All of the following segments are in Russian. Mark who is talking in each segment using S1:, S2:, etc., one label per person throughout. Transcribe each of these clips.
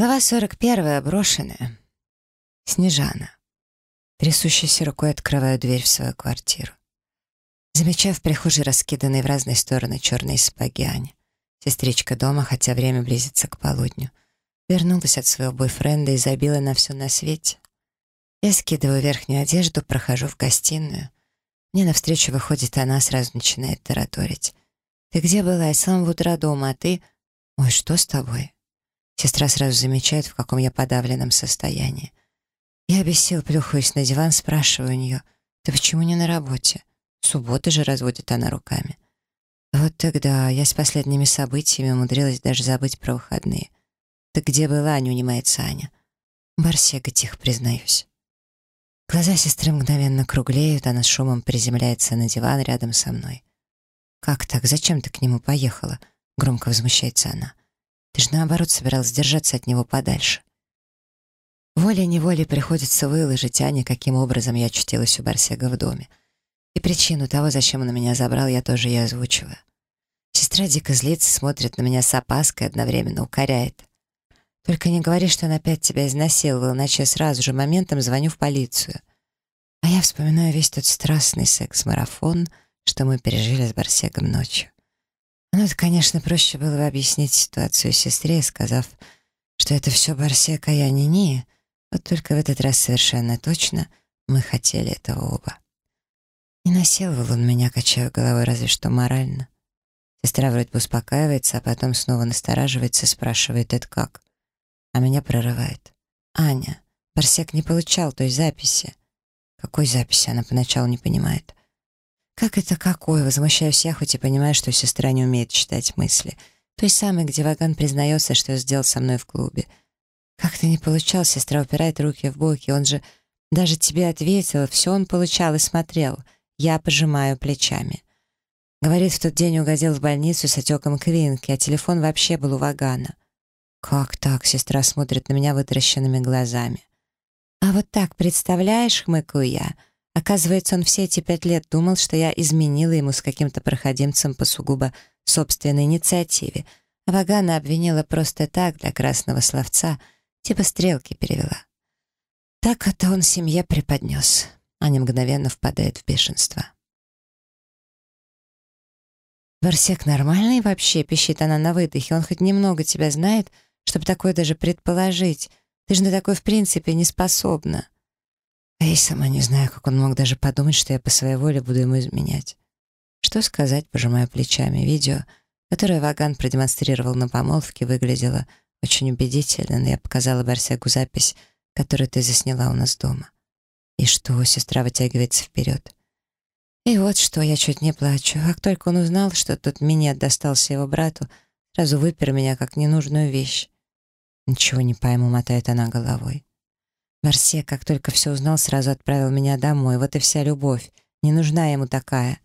S1: Глава 41. Брошенная. Снежана. Трясущейся рукой открываю дверь в свою квартиру. Замечаю в прихожей раскиданные в разные стороны черные сапоги Ани. Сестричка дома, хотя время близится к полудню. Вернулась от своего бойфренда и забила на все на свете. Я скидываю верхнюю одежду, прохожу в гостиную. Мне навстречу выходит она, сразу начинает тараторить. «Ты где была? Я с самого утра дома, а ты...» «Ой, что с тобой?» Сестра сразу замечает, в каком я подавленном состоянии. Я без сил плюхаюсь на диван, спрашиваю у нее, «Ты почему не на работе?» Суббота же разводит она руками. Вот тогда я с последними событиями умудрилась даже забыть про выходные. «Так где была?» — не унимается Аня. «Барсега, тихо признаюсь». Глаза сестры мгновенно круглеют, она с шумом приземляется на диван рядом со мной. «Как так? Зачем ты к нему поехала?» — громко возмущается она. Ты же наоборот собиралась держаться от него подальше. Волей-неволей приходится выложить Ане, каким образом я очутилась у Барсега в доме. И причину того, зачем он меня забрал, я тоже ей озвучиваю. Сестра дико злится, смотрит на меня с опаской, одновременно укоряет. «Только не говори, что он опять тебя изнасиловал, иначе я сразу же моментом звоню в полицию». А я вспоминаю весь тот страстный секс-марафон, что мы пережили с Барсегом ночью. Ну, это, конечно, проще было бы объяснить ситуацию сестре, сказав, что это все Барсек, а я не не. Вот только в этот раз совершенно точно мы хотели этого оба. Не насиловал он меня, качая головой, разве что морально. Сестра вроде бы успокаивается, а потом снова настораживается, спрашивает, это как? А меня прорывает. «Аня, Барсек не получал той записи». «Какой записи?» Она поначалу не понимает. «Как это какое?» — возмущаюсь я, хоть и понимаю, что сестра не умеет читать мысли. Той самой, где Ваган признается, что сделал со мной в клубе. «Как ты не получал?» — сестра упирает руки в боки. «Он же даже тебе ответил, все он получал и смотрел». Я пожимаю плечами. Говорит, в тот день угодил в больницу с отеком квинки, а телефон вообще был у Вагана. «Как так?» — сестра смотрит на меня вытаращенными глазами. «А вот так, представляешь?» — хмыкаю я — Оказывается, он все эти пять лет думал, что я изменила ему с каким-то проходимцем по сугубо собственной инициативе, а Вагана обвинила просто так, для красного словца, типа стрелки перевела. Так это он семье преподнес. Аня мгновенно впадает в бешенство. «Варсек нормальный вообще?» — пищит она на выдохе. «Он хоть немного тебя знает, чтобы такое даже предположить. Ты же на такое в принципе не способна». А я сама не знаю, как он мог даже подумать, что я по своей воле буду ему изменять. Что сказать, пожимая плечами. Видео, которое Ваган продемонстрировал на помолвке, выглядело очень убедительно, но я показала Барсегу запись, которую ты засняла у нас дома. И что, сестра вытягивается вперед. И вот что, я чуть не плачу. Как только он узнал, что тот минет достался его брату, сразу выпер меня как ненужную вещь. Ничего не пойму, мотает она головой. Марсе, как только все узнал, сразу отправил меня домой. Вот и вся любовь. Не нужна ему такая.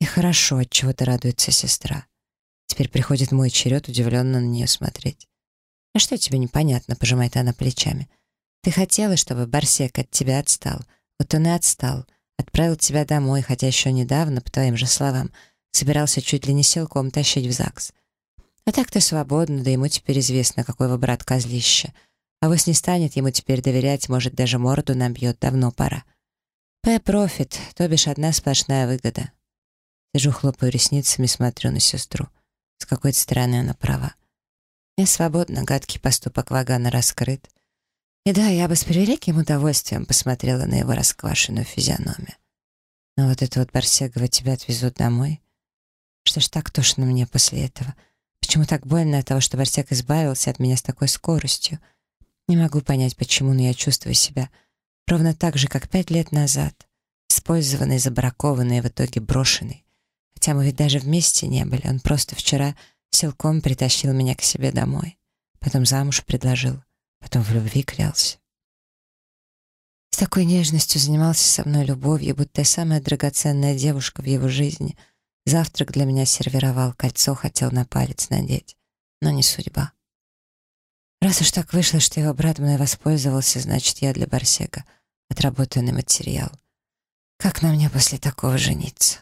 S1: И хорошо, от чего то радуется сестра. Теперь приходит мой черед удивленно на нее смотреть. «А что тебе непонятно?» — пожимает она плечами. «Ты хотела, чтобы Барсек от тебя отстал. Вот он и отстал. Отправил тебя домой, хотя еще недавно, по твоим же словам, собирался чуть ли не силком тащить в ЗАГС. А так ты свободна, да ему теперь известно, какой вы брат козлище. А Авось не станет ему теперь доверять, может, даже морду набьет, давно пора. П-профит, то бишь одна сплошная выгода. Сижу, хлопаю ресницами, смотрю на сестру. С какой-то стороны она права. Я свободна, гадкий поступок Вагана раскрыт. И да, я бы с превеликим удовольствием посмотрела на его расквашенную физиономию. Но вот это вот Барсегова тебя отвезут домой. Что ж так тошно мне после этого? Почему так больно от того, что Барсек избавился от меня с такой скоростью? Не могу понять, почему, но я чувствую себя ровно так же, как пять лет назад, использованный, забракованный в итоге брошенный. Хотя мы ведь даже вместе не были, он просто вчера силком притащил меня к себе домой, потом замуж предложил, потом в любви клялся. С такой нежностью занимался со мной любовью, будто я самая драгоценная девушка в его жизни. Завтрак для меня сервировал, кольцо хотел на палец надеть, но не судьба. Раз уж так вышло, что его брат мной воспользовался, значит, я для Барсека отработанный материал. Как на мне после такого жениться?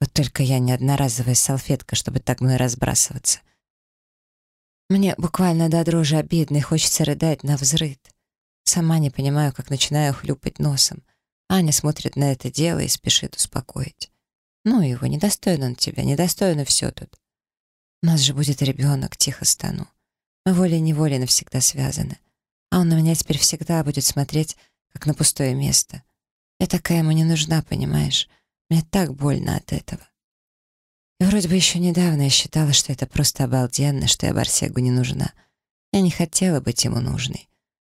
S1: Вот только я не одноразовая салфетка, чтобы так мной разбрасываться. Мне буквально до дрожи обидно и хочется рыдать на взрыд. Сама не понимаю, как начинаю хлюпать носом. Аня смотрит на это дело и спешит успокоить. «Ну его, недостоин он тебя, недостойно все тут. У нас же будет ребенок, тихо стану. Мы волей-неволей навсегда связаны. А он на меня теперь всегда будет смотреть, как на пустое место. Я такая ему не нужна, понимаешь? Мне так больно от этого. И вроде бы еще недавно я считала, что это просто обалденно, что я Барсегу не нужна. Я не хотела быть ему нужной.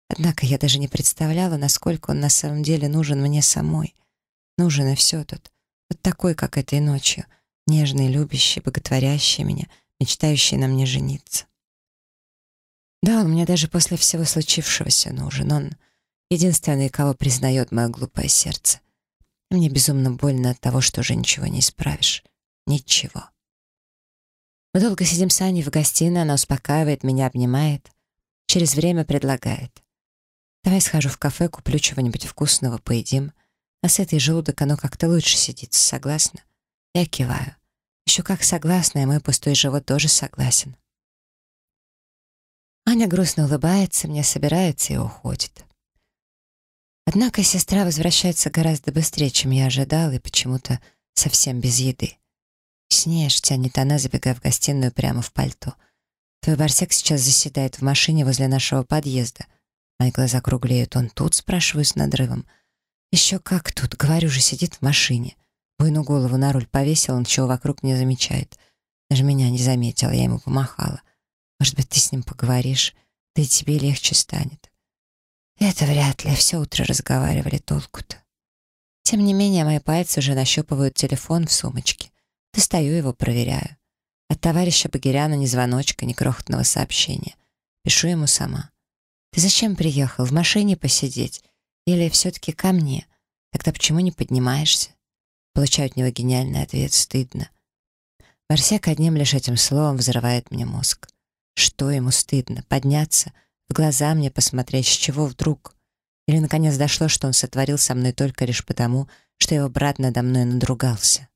S1: Однако я даже не представляла, насколько он на самом деле нужен мне самой. Нужен и все тут. Вот такой, как этой ночью. Нежный, любящий, боготворящий меня, мечтающий на мне жениться. Да, он мне даже после всего случившегося нужен. Он единственный, кого признает мое глупое сердце. Мне безумно больно от того, что уже ничего не исправишь. Ничего. Мы долго сидим с Аней в гостиной, она успокаивает, меня обнимает. Через время предлагает. Давай схожу в кафе, куплю чего-нибудь вкусного, поедим. А с этой желудок оно как-то лучше сидится, согласна? Я киваю. Еще как согласна, и мой пустой живот тоже согласен. Аня грустно улыбается, мне собирается и уходит. Однако сестра возвращается гораздо быстрее, чем я ожидал, и почему-то совсем без еды. «Снеж», — тянет она, забегая в гостиную прямо в пальто. «Твой барсек сейчас заседает в машине возле нашего подъезда. Мои глаза круглеют. Он тут?» — спрашиваю с надрывом. «Еще как тут. Говорю же, сидит в машине. Буйну голову на руль повесил, он чего вокруг не замечает. Даже меня не заметил, я ему помахала. Может быть, ты с ним поговоришь, да и тебе легче станет». Это вряд ли. Все утро разговаривали толку-то. Тем не менее, мои пальцы уже нащупывают телефон в сумочке. Достаю его, проверяю. От товарища Багиряна ни звоночка, ни крохотного сообщения. Пишу ему сама. «Ты зачем приехал? В машине посидеть? Или все-таки ко мне? Тогда почему не поднимаешься?» Получаю от него гениальный ответ. Стыдно. Барсек одним лишь этим словом взрывает мне мозг. Что ему стыдно? Подняться? В глаза мне посмотреть? С чего вдруг? Или наконец дошло, что он сотворил со мной только лишь потому, что его брат надо мной надругался?